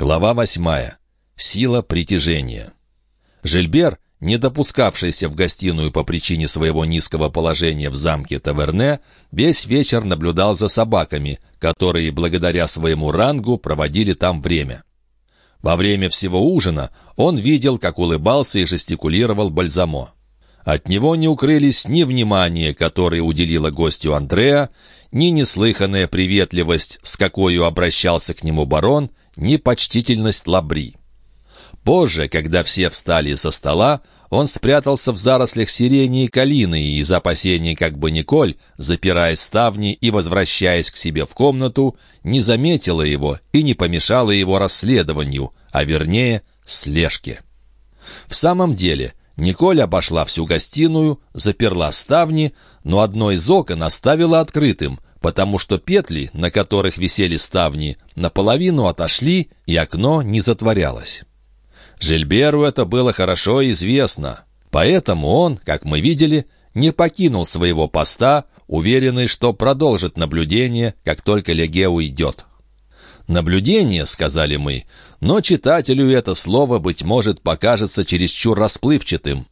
Глава восьмая. Сила притяжения. Жильбер, не допускавшийся в гостиную по причине своего низкого положения в замке Таверне, весь вечер наблюдал за собаками, которые, благодаря своему рангу, проводили там время. Во время всего ужина он видел, как улыбался и жестикулировал Бальзамо. От него не укрылись ни внимание, которое уделила гостю Андреа, ни неслыханная приветливость, с какой обращался к нему барон, ни почтительность Лабри. Позже, когда все встали со стола, он спрятался в зарослях сирени и калины и из опасений, как бы Николь, запирая ставни и возвращаясь к себе в комнату, не заметила его и не помешала его расследованию, а вернее, слежке. В самом деле, Николь обошла всю гостиную, заперла ставни, но одно из окон оставила открытым, потому что петли, на которых висели ставни, наполовину отошли, и окно не затворялось. Жильберу это было хорошо известно, поэтому он, как мы видели, не покинул своего поста, уверенный, что продолжит наблюдение, как только Леге уйдет. «Наблюдение», — сказали мы, но читателю это слово, быть может, покажется чересчур расплывчатым.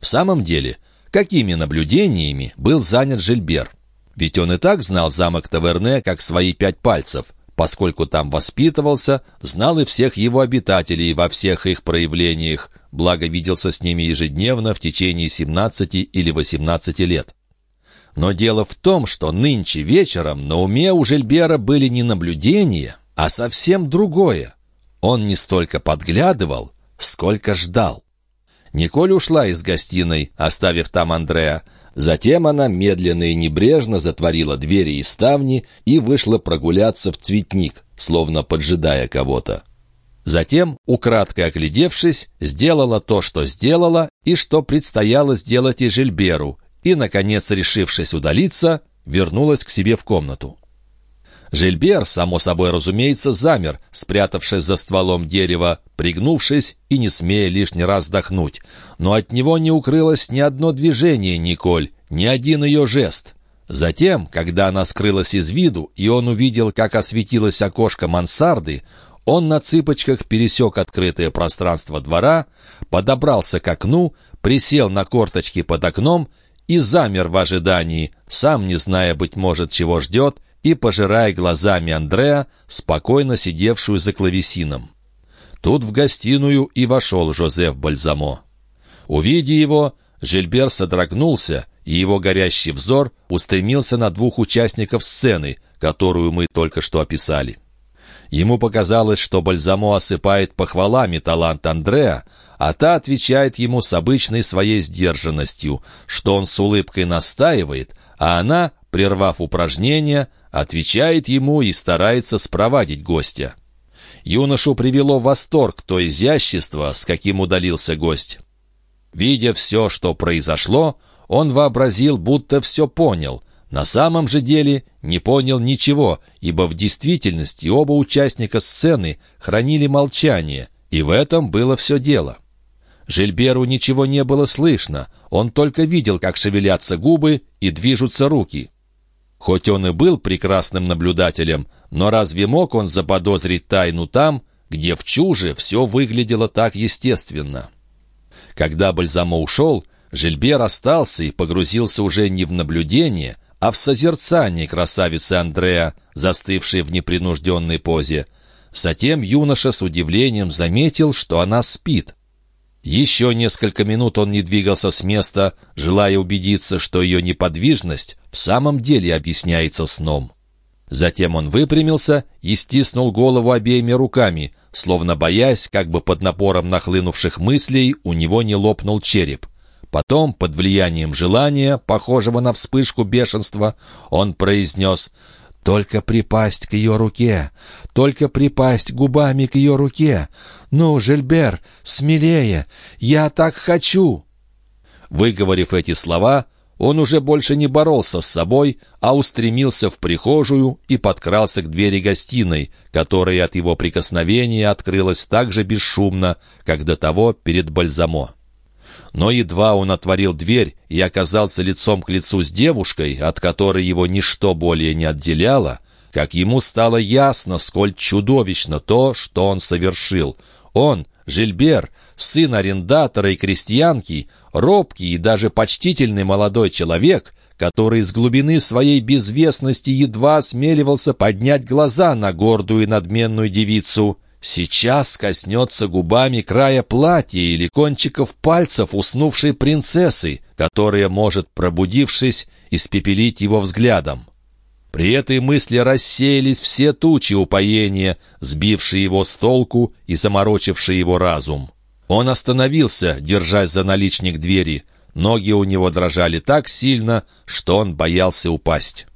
В самом деле, какими наблюдениями был занят Жильбер? Ведь он и так знал замок Таверне как свои пять пальцев, поскольку там воспитывался, знал и всех его обитателей во всех их проявлениях, благо виделся с ними ежедневно в течение 17 или 18 лет. Но дело в том, что нынче вечером на уме у Жильбера были не наблюдения, а совсем другое. Он не столько подглядывал, сколько ждал. Николь ушла из гостиной, оставив там Андрея, Затем она медленно и небрежно затворила двери и ставни и вышла прогуляться в цветник, словно поджидая кого-то. Затем, украдкой оглядевшись, сделала то, что сделала, и что предстояло сделать и Жильберу, и, наконец, решившись удалиться, вернулась к себе в комнату. Жильбер, само собой разумеется, замер, спрятавшись за стволом дерева, пригнувшись и не смея лишний раз вдохнуть. Но от него не укрылось ни одно движение Николь, ни один ее жест. Затем, когда она скрылась из виду, и он увидел, как осветилось окошко мансарды, он на цыпочках пересек открытое пространство двора, подобрался к окну, присел на корточки под окном и замер в ожидании, сам не зная, быть может, чего ждет, и пожирая глазами Андреа, спокойно сидевшую за клавесином. Тут в гостиную и вошел Жозеф Бальзамо. Увидя его, Жильбер содрогнулся, и его горящий взор устремился на двух участников сцены, которую мы только что описали. Ему показалось, что Бальзамо осыпает похвалами талант Андреа, а та отвечает ему с обычной своей сдержанностью, что он с улыбкой настаивает, а она, прервав упражнение, отвечает ему и старается спровадить гостя. Юношу привело в восторг то изящество, с каким удалился гость. Видя все, что произошло, он вообразил, будто все понял. На самом же деле не понял ничего, ибо в действительности оба участника сцены хранили молчание, и в этом было все дело. Жильберу ничего не было слышно, он только видел, как шевелятся губы и движутся руки. Хоть он и был прекрасным наблюдателем, но разве мог он заподозрить тайну там, где в чуже все выглядело так естественно? Когда Бальзамо ушел, Жильбер остался и погрузился уже не в наблюдение, а в созерцание красавицы Андреа, застывшей в непринужденной позе. Затем юноша с удивлением заметил, что она спит. Еще несколько минут он не двигался с места, желая убедиться, что ее неподвижность в самом деле объясняется сном. Затем он выпрямился и стиснул голову обеими руками, словно боясь, как бы под напором нахлынувших мыслей у него не лопнул череп. Потом, под влиянием желания, похожего на вспышку бешенства, он произнес только припасть к ее руке, только припасть губами к ее руке. Ну, Жильбер, смелее, я так хочу!» Выговорив эти слова, он уже больше не боролся с собой, а устремился в прихожую и подкрался к двери гостиной, которая от его прикосновения открылась так же бесшумно, как до того перед Бальзамо. Но едва он отворил дверь и оказался лицом к лицу с девушкой, от которой его ничто более не отделяло, как ему стало ясно, сколь чудовищно то, что он совершил. Он, Жильбер, сын арендатора и крестьянки, робкий и даже почтительный молодой человек, который из глубины своей безвестности едва осмеливался поднять глаза на гордую и надменную девицу, сейчас коснется губами края платья или кончиков пальцев уснувшей принцессы, которая может, пробудившись, испепелить его взглядом. При этой мысли рассеялись все тучи упоения, сбившие его с толку и заморочившие его разум. Он остановился, держась за наличник двери. Ноги у него дрожали так сильно, что он боялся упасть.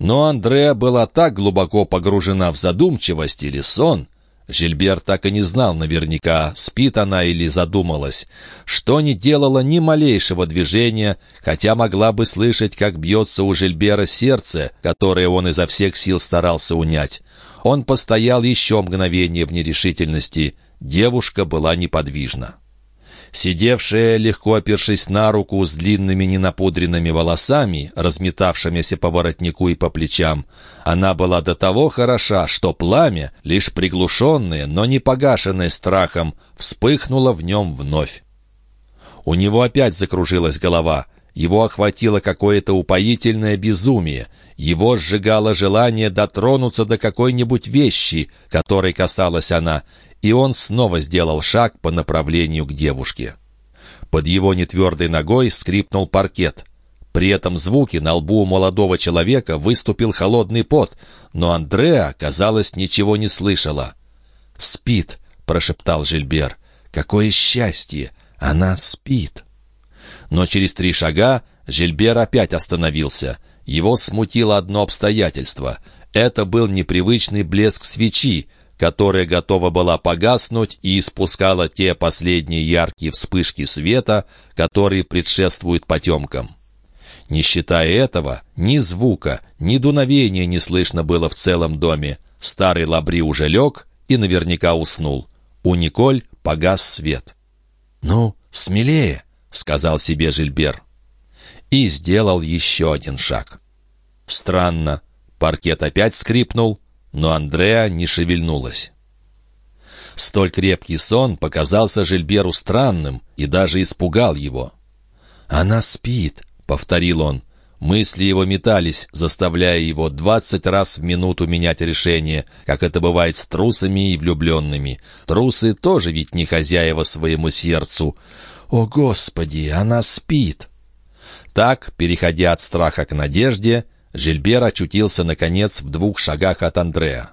Но Андреа была так глубоко погружена в задумчивость или сон, Жильбер так и не знал наверняка, спит она или задумалась, что не делала ни малейшего движения, хотя могла бы слышать, как бьется у Жильбера сердце, которое он изо всех сил старался унять. Он постоял еще мгновение в нерешительности. Девушка была неподвижна. Сидевшая, легко опершись на руку с длинными ненапудренными волосами, разметавшимися по воротнику и по плечам, она была до того хороша, что пламя, лишь приглушенное, но не погашенное страхом, вспыхнуло в нем вновь. У него опять закружилась голова — его охватило какое-то упоительное безумие. Его сжигало желание дотронуться до какой-нибудь вещи, которой касалась она, и он снова сделал шаг по направлению к девушке. Под его нетвердой ногой скрипнул паркет. При этом звуке на лбу молодого человека выступил холодный пот, но Андреа, казалось, ничего не слышала. «Спит», — прошептал Жильбер. «Какое счастье! Она спит!» Но через три шага Жильбер опять остановился. Его смутило одно обстоятельство. Это был непривычный блеск свечи, которая готова была погаснуть и испускала те последние яркие вспышки света, которые предшествуют потемкам. Не считая этого, ни звука, ни дуновения не слышно было в целом доме. Старый Лабри уже лег и наверняка уснул. У Николь погас свет. «Ну, смелее!» — сказал себе Жильбер. И сделал еще один шаг. Странно, паркет опять скрипнул, но Андреа не шевельнулась. Столь крепкий сон показался Жильберу странным и даже испугал его. «Она спит», — повторил он. Мысли его метались, заставляя его двадцать раз в минуту менять решение, как это бывает с трусами и влюбленными. Трусы тоже ведь не хозяева своему сердцу. «О, Господи, она спит!» Так, переходя от страха к надежде, Жильбер очутился, наконец, в двух шагах от Андрея.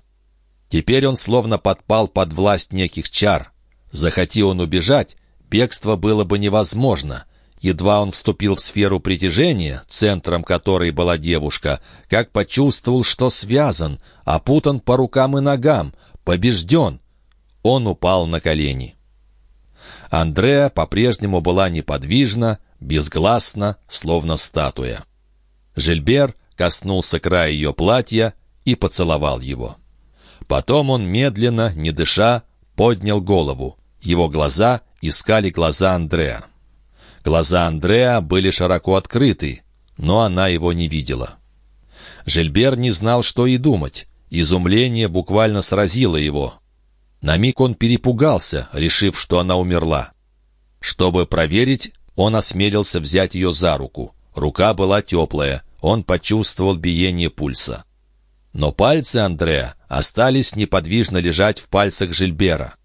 Теперь он словно подпал под власть неких чар. Захоти он убежать, бегство было бы невозможно. Едва он вступил в сферу притяжения, центром которой была девушка, как почувствовал, что связан, опутан по рукам и ногам, побежден. Он упал на колени. Андреа по-прежнему была неподвижна, безгласна, словно статуя. Жильбер коснулся края ее платья и поцеловал его. Потом он медленно, не дыша, поднял голову. Его глаза искали глаза Андреа. Глаза Андреа были широко открыты, но она его не видела. Жильбер не знал, что и думать. Изумление буквально сразило его. На миг он перепугался, решив, что она умерла. Чтобы проверить, он осмелился взять ее за руку. Рука была теплая, он почувствовал биение пульса. Но пальцы Андреа остались неподвижно лежать в пальцах Жильбера.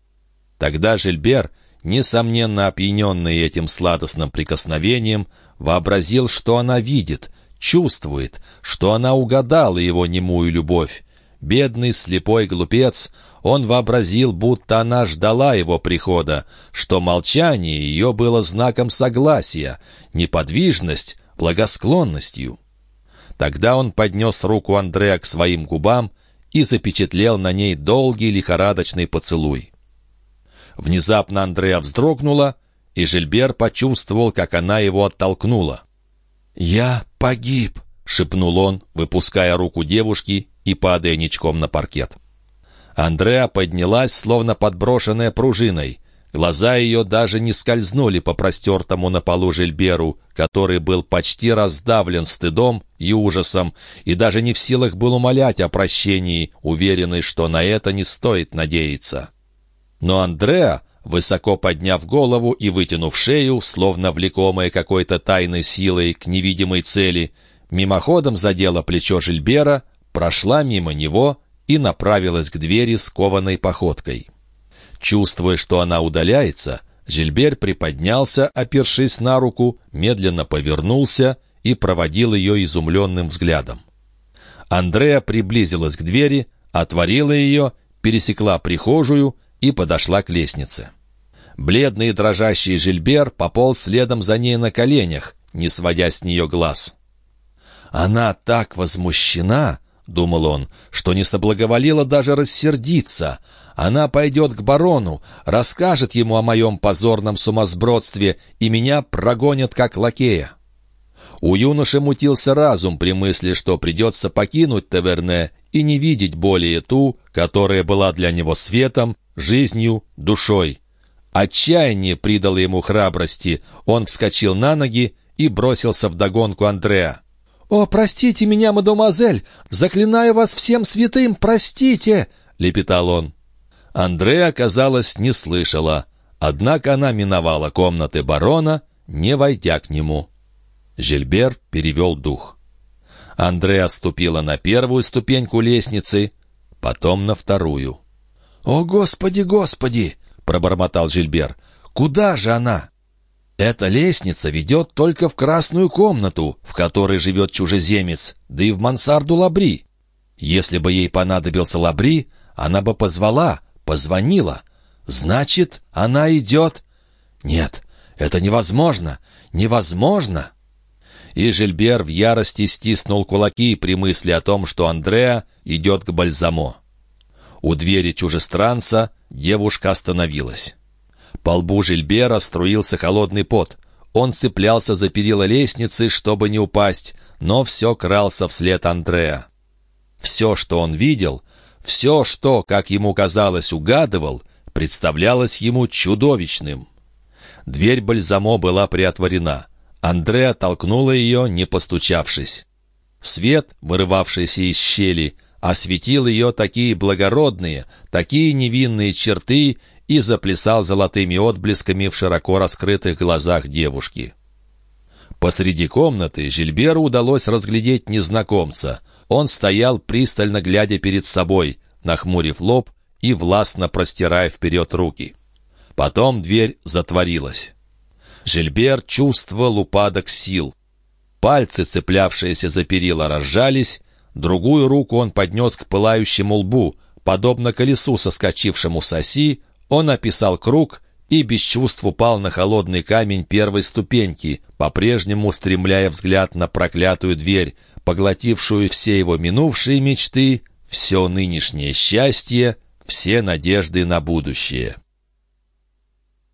Тогда Жильбер, несомненно опьяненный этим сладостным прикосновением, вообразил, что она видит, чувствует, что она угадала его немую любовь, Бедный слепой глупец, он вообразил, будто она ждала его прихода, что молчание ее было знаком согласия, неподвижность — благосклонностью. Тогда он поднес руку Андрея к своим губам и запечатлел на ней долгий лихорадочный поцелуй. Внезапно Андрея вздрогнула, и Жильбер почувствовал, как она его оттолкнула. «Я погиб», — шепнул он, выпуская руку девушки и падая ничком на паркет. Андреа поднялась, словно подброшенная пружиной. Глаза ее даже не скользнули по простертому на полу Жильберу, который был почти раздавлен стыдом и ужасом, и даже не в силах был умолять о прощении, уверенный, что на это не стоит надеяться. Но Андреа, высоко подняв голову и вытянув шею, словно влекомая какой-то тайной силой к невидимой цели, мимоходом задела плечо Жильбера, прошла мимо него и направилась к двери скованной походкой. Чувствуя, что она удаляется, Жильбер приподнялся, опершись на руку, медленно повернулся и проводил ее изумленным взглядом. Андреа приблизилась к двери, отворила ее, пересекла прихожую и подошла к лестнице. Бледный и дрожащий Жильбер пополз следом за ней на коленях, не сводя с нее глаз. «Она так возмущена!» — думал он, — что не соблаговолила даже рассердиться. Она пойдет к барону, расскажет ему о моем позорном сумасбродстве, и меня прогонят как лакея. У юноши мутился разум при мысли, что придется покинуть Таверне и не видеть более ту, которая была для него светом, жизнью, душой. Отчаяние придало ему храбрости. Он вскочил на ноги и бросился в догонку Андреа. «О, простите меня, мадемуазель! Заклинаю вас всем святым, простите!» — лепетал он. Андреа, казалось, не слышала, однако она миновала комнаты барона, не войдя к нему. Жильбер перевел дух. Андреа ступила на первую ступеньку лестницы, потом на вторую. «О, Господи, Господи!» — пробормотал Жильбер. «Куда же она?» «Эта лестница ведет только в красную комнату, в которой живет чужеземец, да и в мансарду Лабри. Если бы ей понадобился Лабри, она бы позвала, Позвонила. Значит, она идет... Нет, это невозможно! Невозможно! И Жильбер в ярости стиснул кулаки при мысли о том, что Андреа идет к Бальзамо. У двери чужестранца девушка остановилась. По лбу Жильбера струился холодный пот. Он цеплялся за перила лестницы, чтобы не упасть, но все крался вслед Андреа. Все, что он видел, все, что, как ему казалось, угадывал, представлялось ему чудовищным. Дверь бальзамо была приотворена. Андреа толкнула ее, не постучавшись. Свет, вырывавшийся из щели, осветил ее такие благородные, такие невинные черты и заплясал золотыми отблесками в широко раскрытых глазах девушки. Посреди комнаты Жильберу удалось разглядеть незнакомца. Он стоял, пристально глядя перед собой, нахмурив лоб и властно простирая вперед руки. Потом дверь затворилась. Жильбер чувствовал упадок сил. Пальцы, цеплявшиеся за перила, разжались, другую руку он поднес к пылающему лбу. Подобно колесу, соскочившему с оси, он описал круг и без чувств упал на холодный камень первой ступеньки, по-прежнему устремляя взгляд на проклятую дверь, поглотившую все его минувшие мечты, все нынешнее счастье, все надежды на будущее.